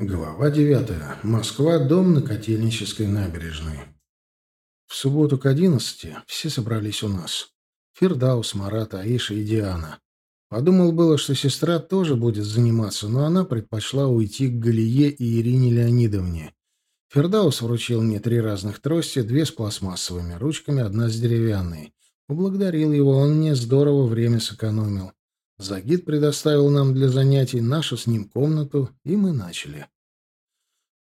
Глава девятая. Москва. Дом на Котельнической набережной. В субботу к одиннадцати все собрались у нас. Фердаус, Марат, Аиша и Диана. Подумал было, что сестра тоже будет заниматься, но она предпочла уйти к Галие и Ирине Леонидовне. Фердаус вручил мне три разных трости, две с пластмассовыми ручками, одна с деревянной. Поблагодарил его, он мне здорово время сэкономил. Загид предоставил нам для занятий нашу с ним комнату, и мы начали.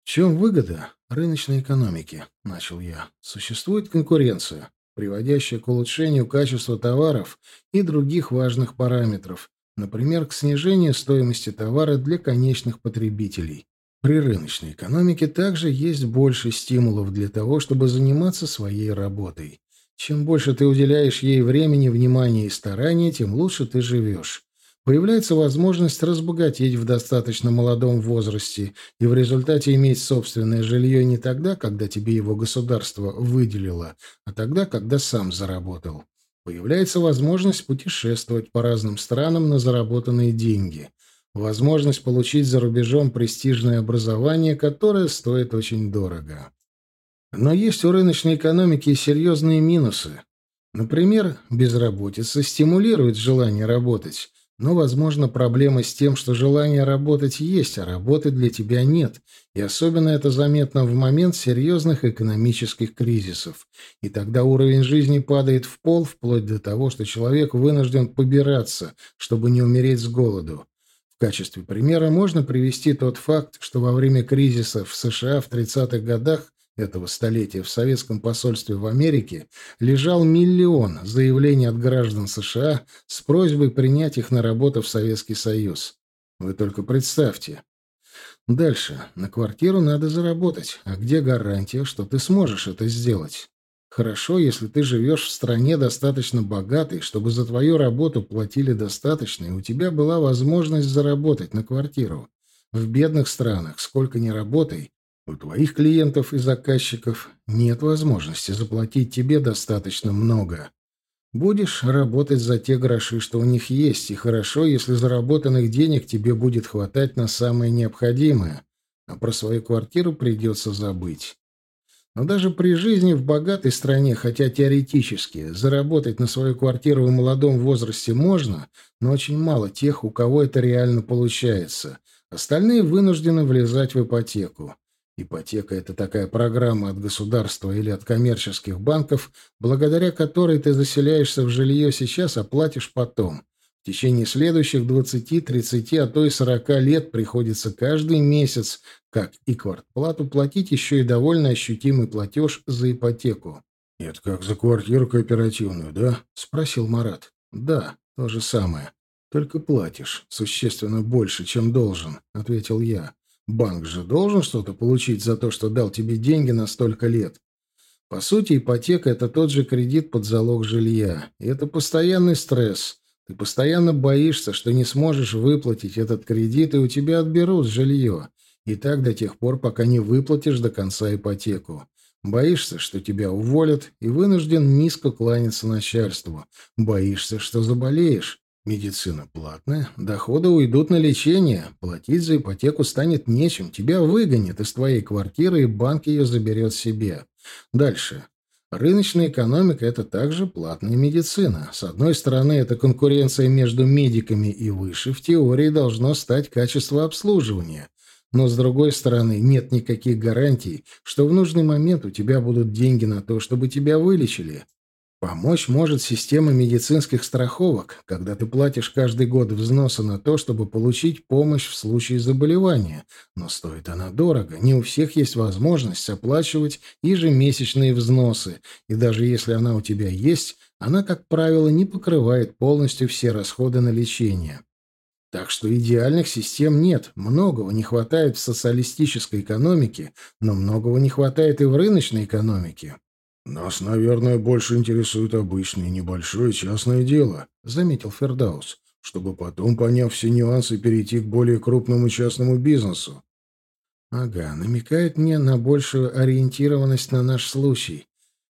«В чем выгода рыночной экономики?» — начал я. «Существует конкуренция, приводящая к улучшению качества товаров и других важных параметров, например, к снижению стоимости товара для конечных потребителей. При рыночной экономике также есть больше стимулов для того, чтобы заниматься своей работой. Чем больше ты уделяешь ей времени, внимания и старания, тем лучше ты живешь появляется возможность разбогатеть в достаточно молодом возрасте и в результате иметь собственное жилье не тогда, когда тебе его государство выделило, а тогда, когда сам заработал. Появляется возможность путешествовать по разным странам на заработанные деньги. Возможность получить за рубежом престижное образование, которое стоит очень дорого. Но есть у рыночной экономики и серьезные минусы. Например, безработица стимулирует желание работать, но, возможно, проблема с тем, что желание работать есть, а работы для тебя нет. И особенно это заметно в момент серьезных экономических кризисов. И тогда уровень жизни падает в пол, вплоть до того, что человек вынужден побираться, чтобы не умереть с голоду. В качестве примера можно привести тот факт, что во время кризиса в США в 30-х годах этого столетия в советском посольстве в Америке лежал миллион заявлений от граждан США с просьбой принять их на работу в Советский Союз. Вы только представьте. Дальше. На квартиру надо заработать. А где гарантия, что ты сможешь это сделать? Хорошо, если ты живешь в стране достаточно богатой, чтобы за твою работу платили достаточно, и у тебя была возможность заработать на квартиру. В бедных странах, сколько ни работай, у твоих клиентов и заказчиков нет возможности заплатить тебе достаточно много. Будешь работать за те гроши, что у них есть, и хорошо, если заработанных денег тебе будет хватать на самое необходимое, а про свою квартиру придется забыть. Но даже при жизни в богатой стране, хотя теоретически, заработать на свою квартиру в молодом возрасте можно, но очень мало тех, у кого это реально получается. Остальные вынуждены влезать в ипотеку. Ипотека — это такая программа от государства или от коммерческих банков, благодаря которой ты заселяешься в жилье сейчас, а платишь потом. В течение следующих 20, 30, а то и 40 лет приходится каждый месяц, как и квартплату, платить еще и довольно ощутимый платеж за ипотеку. «Это как за квартиру кооперативную, да?» — спросил Марат. «Да, то же самое. Только платишь существенно больше, чем должен», — ответил я. Банк же должен что-то получить за то, что дал тебе деньги на столько лет. По сути, ипотека — это тот же кредит под залог жилья. И это постоянный стресс. Ты постоянно боишься, что не сможешь выплатить этот кредит, и у тебя отберут жилье. И так до тех пор, пока не выплатишь до конца ипотеку. Боишься, что тебя уволят, и вынужден низко кланяться начальству. Боишься, что заболеешь. Медицина платная, доходы уйдут на лечение, платить за ипотеку станет нечем, тебя выгонят из твоей квартиры, и банк ее заберет себе. Дальше. Рыночная экономика – это также платная медицина. С одной стороны, это конкуренция между медиками и выше, в теории должно стать качество обслуживания. Но с другой стороны, нет никаких гарантий, что в нужный момент у тебя будут деньги на то, чтобы тебя вылечили. Помочь может система медицинских страховок, когда ты платишь каждый год взносы на то, чтобы получить помощь в случае заболевания. Но стоит она дорого. Не у всех есть возможность оплачивать ежемесячные взносы. И даже если она у тебя есть, она, как правило, не покрывает полностью все расходы на лечение. Так что идеальных систем нет. Многого не хватает в социалистической экономике, но многого не хватает и в рыночной экономике. «Нас, наверное, больше интересует обычное небольшое частное дело», — заметил Фердаус, «чтобы потом, поняв все нюансы, перейти к более крупному частному бизнесу». «Ага, намекает мне на большую ориентированность на наш случай.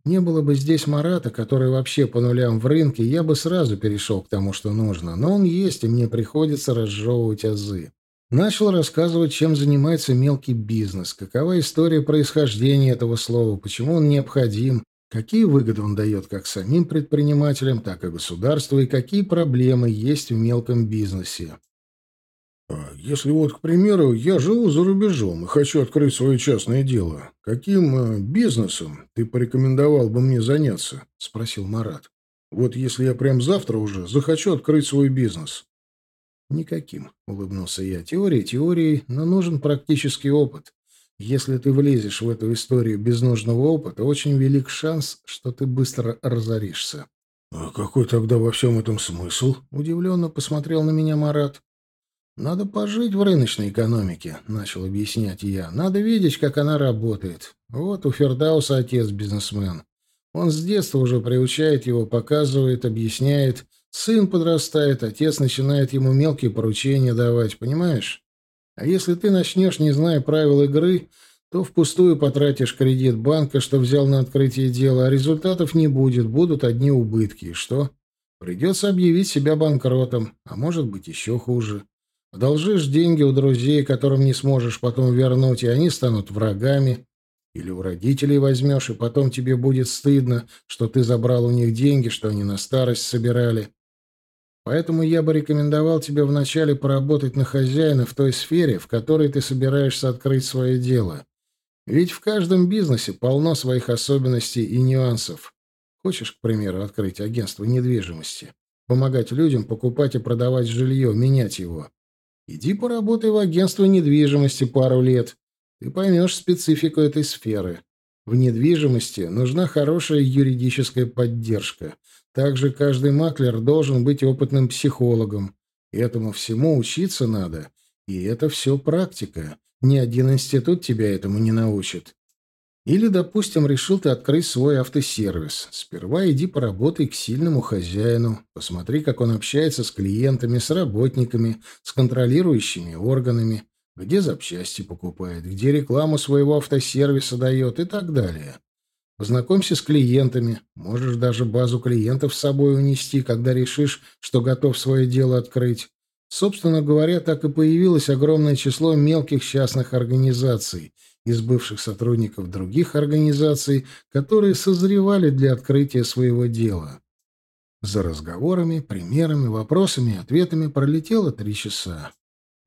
Не было бы здесь Марата, который вообще по нулям в рынке, я бы сразу перешел к тому, что нужно. Но он есть, и мне приходится разжевывать азы. Начал рассказывать, чем занимается мелкий бизнес, какова история происхождения этого слова, почему он необходим, какие выгоды он дает как самим предпринимателям, так и государству, и какие проблемы есть в мелком бизнесе. А если вот, к примеру, я живу за рубежом и хочу открыть свое частное дело, каким э, бизнесом ты порекомендовал бы мне заняться? — спросил Марат. — Вот если я прям завтра уже захочу открыть свой бизнес. «Никаким», — улыбнулся я. «Теория теорией, но нужен практический опыт. Если ты влезешь в эту историю без нужного опыта, очень велик шанс, что ты быстро разоришься». «А какой тогда во всем этом смысл?» — удивленно посмотрел на меня Марат. «Надо пожить в рыночной экономике», — начал объяснять я. «Надо видеть, как она работает. Вот у Фердауса отец бизнесмен. Он с детства уже приучает его, показывает, объясняет, Сын подрастает, отец начинает ему мелкие поручения давать, понимаешь? А если ты начнешь, не зная правил игры, то впустую потратишь кредит банка, что взял на открытие дела, а результатов не будет, будут одни убытки. И что? Придется объявить себя банкротом, а может быть еще хуже. Одолжишь деньги у друзей, которым не сможешь потом вернуть, и они станут врагами. Или у родителей возьмешь, и потом тебе будет стыдно, что ты забрал у них деньги, что они на старость собирали. Поэтому я бы рекомендовал тебе вначале поработать на хозяина в той сфере, в которой ты собираешься открыть свое дело. Ведь в каждом бизнесе полно своих особенностей и нюансов. Хочешь, к примеру, открыть агентство недвижимости, помогать людям покупать и продавать жилье, менять его. Иди поработай в агентстве недвижимости пару лет. Ты поймешь специфику этой сферы. В недвижимости нужна хорошая юридическая поддержка. Также каждый маклер должен быть опытным психологом. Этому всему учиться надо. И это все практика. Ни один институт тебя этому не научит. Или, допустим, решил ты открыть свой автосервис. Сперва иди поработай к сильному хозяину. Посмотри, как он общается с клиентами, с работниками, с контролирующими органами, где запчасти покупает, где рекламу своего автосервиса дает и так далее. Познакомься с клиентами. Можешь даже базу клиентов с собой унести, когда решишь, что готов свое дело открыть. Собственно говоря, так и появилось огромное число мелких частных организаций из бывших сотрудников других организаций, которые созревали для открытия своего дела. За разговорами, примерами, вопросами и ответами пролетело три часа.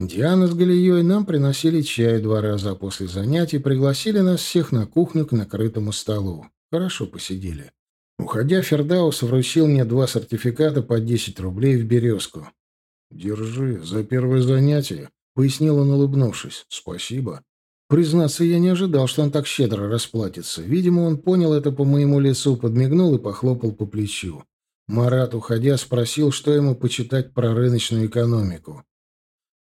Диана с Галией нам приносили чай два раза после занятий, пригласили нас всех на кухню к накрытому столу. Хорошо посидели. Уходя, Фердаус вручил мне два сертификата по 10 рублей в «Березку». «Держи, за первое занятие», — пояснил он, улыбнувшись. «Спасибо». Признаться, я не ожидал, что он так щедро расплатится. Видимо, он понял это по моему лицу, подмигнул и похлопал по плечу. Марат, уходя, спросил, что ему почитать про рыночную экономику.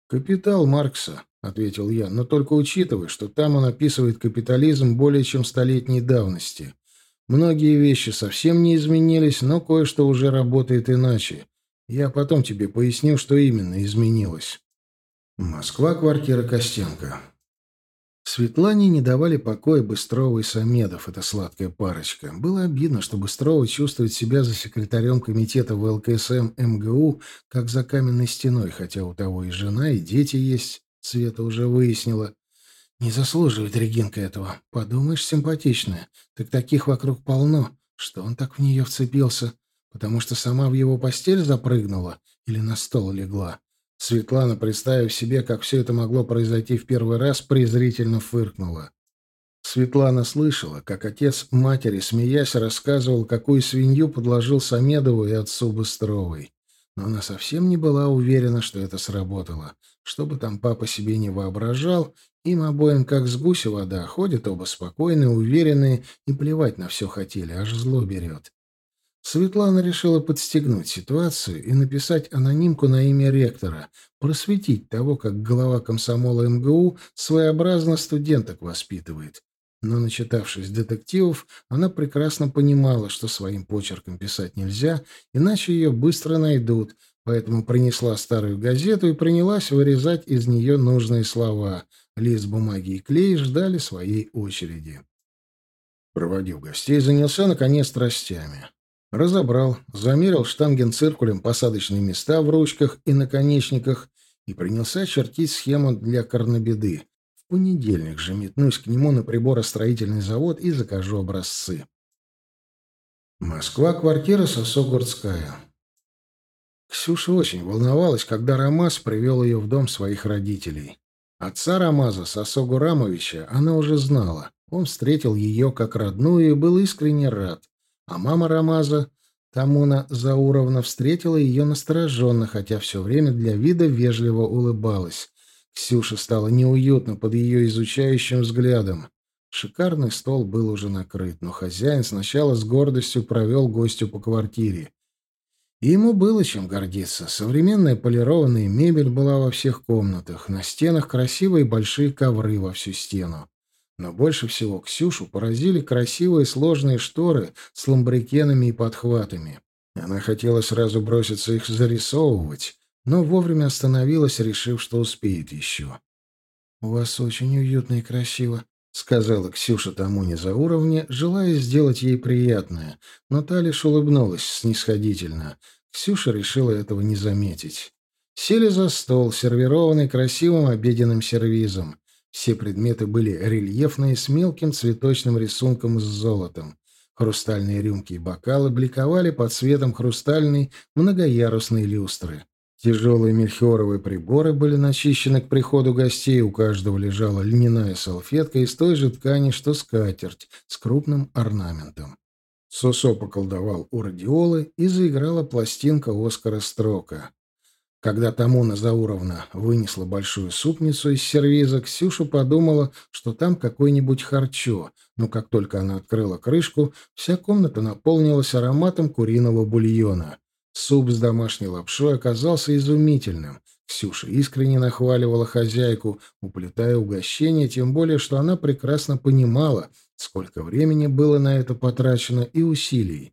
«Капитал Маркса», — ответил я, — «но только учитывая, что там он описывает капитализм более чем столетней давности. Многие вещи совсем не изменились, но кое-что уже работает иначе. Я потом тебе поясню, что именно изменилось». Москва, квартира Костенко. Светлане не давали покоя Быстрова и Самедов, эта сладкая парочка. Было обидно, что Быстрова чувствует себя за секретарем комитета в ЛКСМ МГУ, как за каменной стеной, хотя у того и жена, и дети есть, Света уже выяснила. Не заслуживает Регинка этого. Подумаешь, симпатичная. Так таких вокруг полно. Что он так в нее вцепился? Потому что сама в его постель запрыгнула или на стол легла? Светлана, представив себе, как все это могло произойти в первый раз, презрительно фыркнула. Светлана слышала, как отец матери, смеясь, рассказывал, какую свинью подложил Самедову и отцу Быстровой. Но она совсем не была уверена, что это сработало. Что бы там папа себе не воображал, им обоим как с гуся вода, ходят оба спокойные, уверенные и плевать на все хотели, аж зло берет. Светлана решила подстегнуть ситуацию и написать анонимку на имя ректора, просветить того, как глава комсомола МГУ своеобразно студенток воспитывает. Но, начитавшись детективов, она прекрасно понимала, что своим почерком писать нельзя, иначе ее быстро найдут, поэтому принесла старую газету и принялась вырезать из нее нужные слова. Лист бумаги и клей ждали своей очереди. Проводив гостей, занялся, наконец, страстями. Разобрал, замерил штангенциркулем посадочные места в ручках и наконечниках и принялся чертить схему для Корнобеды. В понедельник же метнусь к нему на приборостроительный завод и закажу образцы. Москва, квартира Сосогорская. Ксюша очень волновалась, когда Рамаз привел ее в дом своих родителей. Отца Рамаза, Сосогу Рамовича, она уже знала. Он встретил ее как родную и был искренне рад. А мама Рамаза, Тамуна Зауровна, встретила ее настороженно, хотя все время для вида вежливо улыбалась. Ксюше стало неуютно под ее изучающим взглядом. Шикарный стол был уже накрыт, но хозяин сначала с гордостью провел гостю по квартире. И ему было чем гордиться. Современная полированная мебель была во всех комнатах, на стенах красивые большие ковры во всю стену. Но больше всего Ксюшу поразили красивые сложные шторы с ламбрикенами и подхватами. Она хотела сразу броситься их зарисовывать, но вовремя остановилась, решив, что успеет еще. «У вас очень уютно и красиво», — сказала Ксюша тому не за уровне, желая сделать ей приятное, но та лишь улыбнулась снисходительно. Ксюша решила этого не заметить. Сели за стол, сервированный красивым обеденным сервизом. Все предметы были рельефные, с мелким цветочным рисунком с золотом. Хрустальные рюмки и бокалы бликовали под светом хрустальной многоярусной люстры. Тяжелые мельхиоровые приборы были начищены к приходу гостей, у каждого лежала льняная салфетка из той же ткани, что скатерть, с крупным орнаментом. Сосо поколдовал у радиолы, и заиграла пластинка Оскара Строка. Когда Тамуна Зауровна вынесла большую супницу из сервиза, Ксюша подумала, что там какой-нибудь харчо, но как только она открыла крышку, вся комната наполнилась ароматом куриного бульона. Суп с домашней лапшой оказался изумительным. Ксюша искренне нахваливала хозяйку, уплетая угощение, тем более, что она прекрасно понимала, сколько времени было на это потрачено и усилий.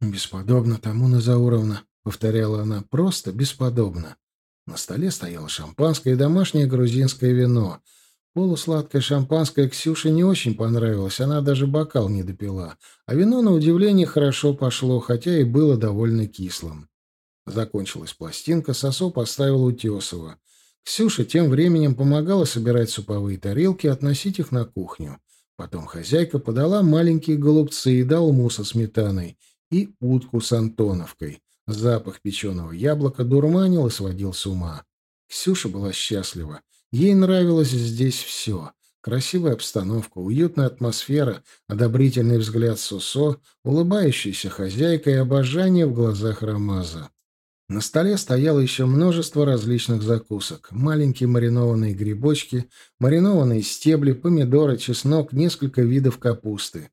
«Бесподобно, Тамуна Зауровна», — повторяла она, — «просто бесподобно». На столе стояло шампанское и домашнее грузинское вино. Полусладкое шампанское Ксюше не очень понравилось, она даже бокал не допила. А вино, на удивление, хорошо пошло, хотя и было довольно кислым. Закончилась пластинка, Сосо поставил Утесова. Ксюша тем временем помогала собирать суповые тарелки и относить их на кухню. Потом хозяйка подала маленькие голубцы и долму со сметаной и утку с антоновкой. Запах печеного яблока дурманил и сводил с ума. Ксюша была счастлива. Ей нравилось здесь все. Красивая обстановка, уютная атмосфера, одобрительный взгляд Сусо, улыбающаяся хозяйка и обожание в глазах Рамаза. На столе стояло еще множество различных закусок. Маленькие маринованные грибочки, маринованные стебли, помидоры, чеснок, несколько видов капусты.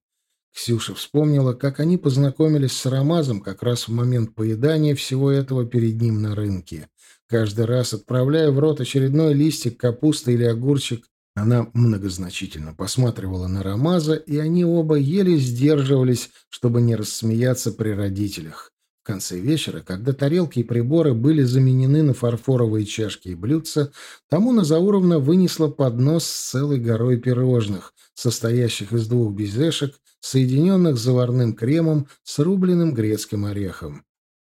Ксюша вспомнила, как они познакомились с Рамазом как раз в момент поедания всего этого перед ним на рынке. Каждый раз, отправляя в рот очередной листик капусты или огурчик, она многозначительно посматривала на Рамаза, и они оба еле сдерживались, чтобы не рассмеяться при родителях. В конце вечера, когда тарелки и приборы были заменены на фарфоровые чашки и блюдца, Тамуна Зауровна вынесла поднос с целой горой пирожных, состоящих из двух безешек, соединенных заварным кремом с рубленным грецким орехом.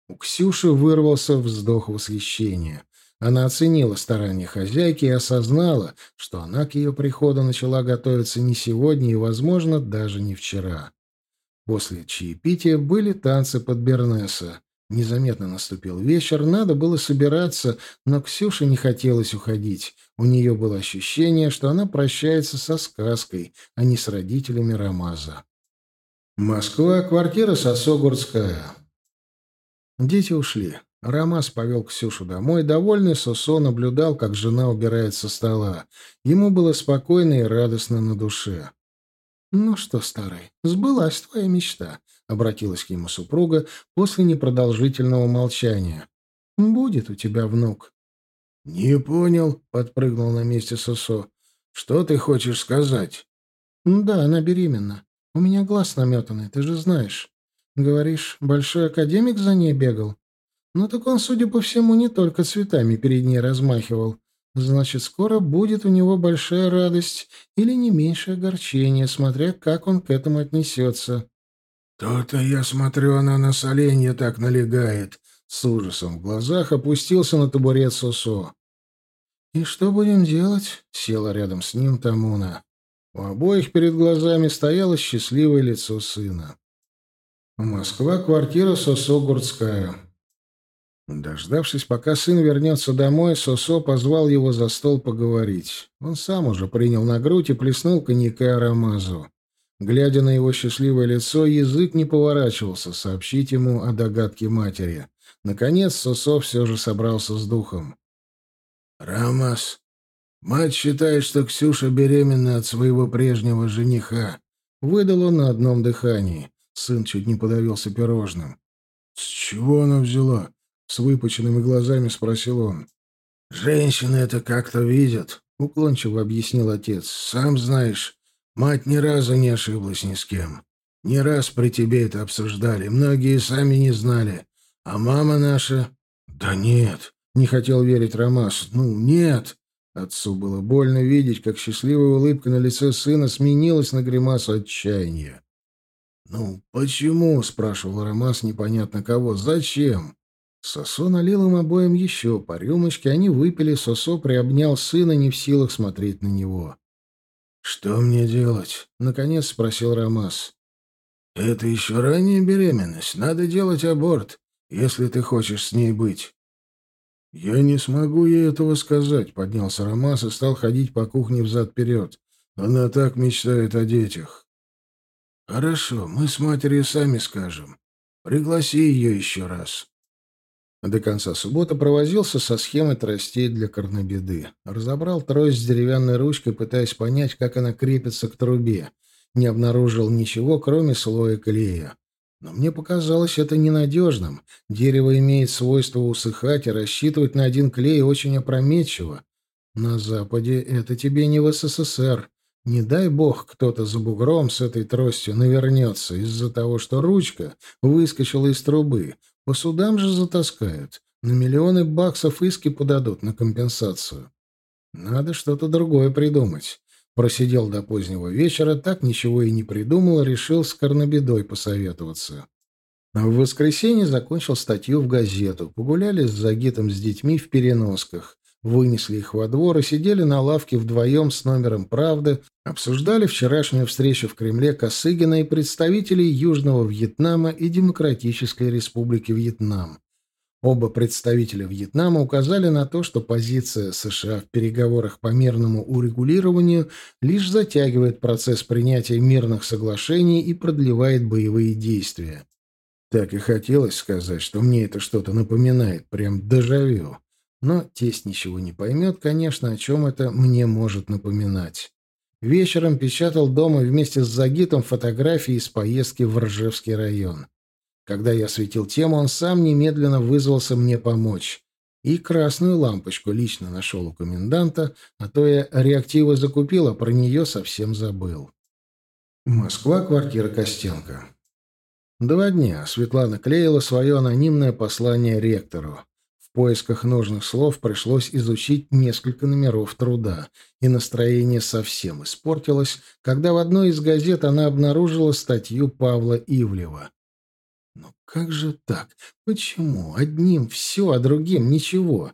У Ксюши вырвался вздох восхищения. Она оценила старания хозяйки и осознала, что она к ее приходу начала готовиться не сегодня и, возможно, даже не вчера. После чаепития были танцы под Бернеса. Незаметно наступил вечер, надо было собираться, но Ксюше не хотелось уходить. У нее было ощущение, что она прощается со сказкой, а не с родителями Рамаза. Москва, квартира Сосогорская. Дети ушли. Рамаз повел Ксюшу домой. Довольный Сосо наблюдал, как жена убирает со стола. Ему было спокойно и радостно на душе. «Ну что, старый, сбылась твоя мечта», — обратилась к нему супруга после непродолжительного молчания. «Будет у тебя внук». «Не понял», — подпрыгнул на месте Сосо. «Что ты хочешь сказать?» «Да, она беременна. У меня глаз наметанный, ты же знаешь. Говоришь, большой академик за ней бегал? Ну так он, судя по всему, не только цветами перед ней размахивал. Значит, скоро будет у него большая радость или не меньшее огорчение, смотря как он к этому отнесется. «То-то, я смотрю, она на соленье так налегает», — с ужасом в глазах опустился на табурет Сосо. «И что будем делать?» — села рядом с ним Тамуна. У обоих перед глазами стояло счастливое лицо сына. Москва, квартира Сосо Гурцкая. Дождавшись, пока сын вернется домой, Сосо позвал его за стол поговорить. Он сам уже принял на грудь и плеснул коньяка аромазу. Глядя на его счастливое лицо, язык не поворачивался сообщить ему о догадке матери. Наконец Сосо все же собрался с духом. «Рамас, мать считает, что Ксюша беременна от своего прежнего жениха», — выдал он на одном дыхании. Сын чуть не подавился пирожным. «С чего она взяла?» — с выпученными глазами спросил он. «Женщины это как-то видят», — уклончиво объяснил отец. «Сам знаешь, мать ни разу не ошиблась ни с кем. Не раз при тебе это обсуждали, многие сами не знали. А мама наша...» «Да нет», — не хотел верить Ромас. «Ну, нет». Отцу было больно видеть, как счастливая улыбка на лице сына сменилась на гримасу отчаяния. «Ну, почему?» — спрашивал Ромас непонятно кого. «Зачем?» Сосо налил им обоим еще по рюмочке, они выпили, Сосо приобнял сына, не в силах смотреть на него. «Что мне делать?» — наконец спросил Ромас. «Это еще ранняя беременность. Надо делать аборт, если ты хочешь с ней быть». «Я не смогу ей этого сказать», — поднялся Ромас и стал ходить по кухне взад-вперед. «Она так мечтает о детях». «Хорошо, мы с матерью сами скажем. Пригласи ее еще раз». До конца субботы провозился со схемой тростей для корнобеды. Разобрал трость с деревянной ручкой, пытаясь понять, как она крепится к трубе. Не обнаружил ничего, кроме слоя клея. Но мне показалось это ненадежным. Дерево имеет свойство усыхать, и рассчитывать на один клей очень опрометчиво. На Западе это тебе не в СССР. Не дай бог кто-то за бугром с этой тростью навернется из-за того, что ручка выскочила из трубы. По судам же затаскают. На миллионы баксов иски подадут на компенсацию. Надо что-то другое придумать. Просидел до позднего вечера, так ничего и не придумал, решил с Корнобедой посоветоваться. В воскресенье закончил статью в газету. Погуляли с Загитом с детьми в переносках. Вынесли их во двор и сидели на лавке вдвоем с номером «Правды», обсуждали вчерашнюю встречу в Кремле Косыгина и представителей Южного Вьетнама и Демократической Республики Вьетнам. Оба представителя Вьетнама указали на то, что позиция США в переговорах по мирному урегулированию лишь затягивает процесс принятия мирных соглашений и продлевает боевые действия. Так и хотелось сказать, что мне это что-то напоминает, прям дежавю. Но тесть ничего не поймет, конечно, о чем это мне может напоминать. Вечером печатал дома вместе с Загитом фотографии из поездки в Ржевский район. Когда я светил тему, он сам немедленно вызвался мне помочь. И красную лампочку лично нашел у коменданта, а то я реактивы закупил, а про нее совсем забыл. Москва, квартира Костенко. Два дня Светлана клеила свое анонимное послание ректору. В поисках нужных слов пришлось изучить несколько номеров труда, и настроение совсем испортилось, когда в одной из газет она обнаружила статью Павла Ивлева. «Ну как же так? Почему? Одним все, а другим ничего?»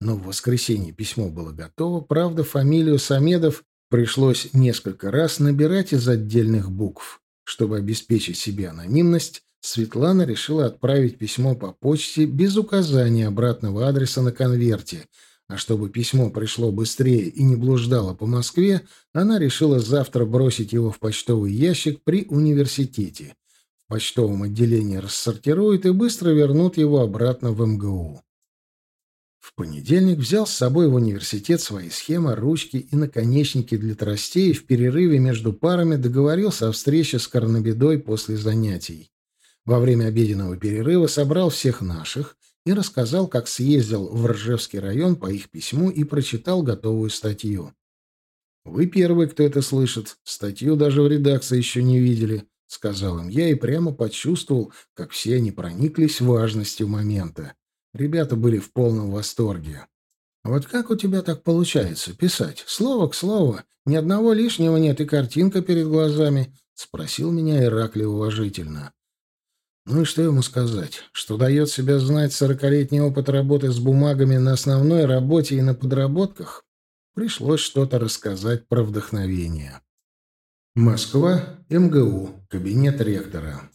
Но в воскресенье письмо было готово, правда, фамилию Самедов пришлось несколько раз набирать из отдельных букв. Чтобы обеспечить себе анонимность, Светлана решила отправить письмо по почте без указания обратного адреса на конверте, а чтобы письмо пришло быстрее и не блуждало по Москве, она решила завтра бросить его в почтовый ящик при университете. В почтовом отделении рассортируют и быстро вернут его обратно в МГУ. В понедельник взял с собой в университет свои схемы, ручки и наконечники для тростей и в перерыве между парами договорился о встрече с Корнобедой после занятий. Во время обеденного перерыва собрал всех наших и рассказал, как съездил в Ржевский район по их письму и прочитал готовую статью. «Вы первый, кто это слышит. Статью даже в редакции еще не видели», — сказал им я и прямо почувствовал, как все они прониклись важностью момента. Ребята были в полном восторге. «Вот как у тебя так получается писать? Слово к слову. Ни одного лишнего нет и картинка перед глазами», — спросил меня Иракли уважительно. Ну и что ему сказать? Что дает себя знать сорокалетний опыт работы с бумагами на основной работе и на подработках? Пришлось что-то рассказать про вдохновение. Москва, МГУ, кабинет ректора.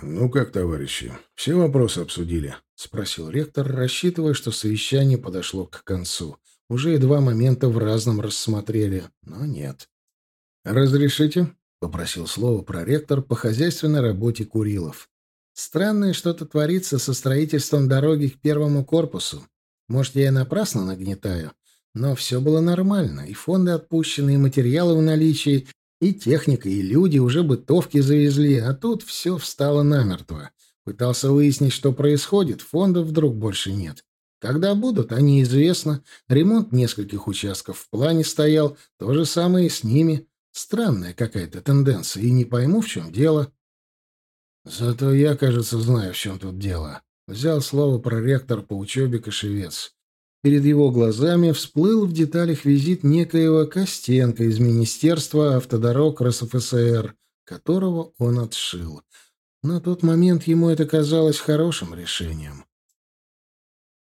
«Ну как, товарищи, все вопросы обсудили?» — спросил ректор, рассчитывая, что совещание подошло к концу. Уже и два момента в разном рассмотрели, но нет. «Разрешите?» — попросил слово проректор по хозяйственной работе Курилов. «Странное что-то творится со строительством дороги к первому корпусу. Может, я и напрасно нагнетаю, но все было нормально, и фонды отпущены, и материалы в наличии, и техника, и люди уже бытовки завезли, а тут все встало намертво. Пытался выяснить, что происходит, фондов вдруг больше нет. Когда будут, они известно. Ремонт нескольких участков в плане стоял, то же самое и с ними. Странная какая-то тенденция, и не пойму, в чем дело. Зато я, кажется, знаю, в чем тут дело. Взял слово проректор по учебе Кошевец. Перед его глазами всплыл в деталях визит некоего Костенко из Министерства автодорог РСФСР, которого он отшил. На тот момент ему это казалось хорошим решением.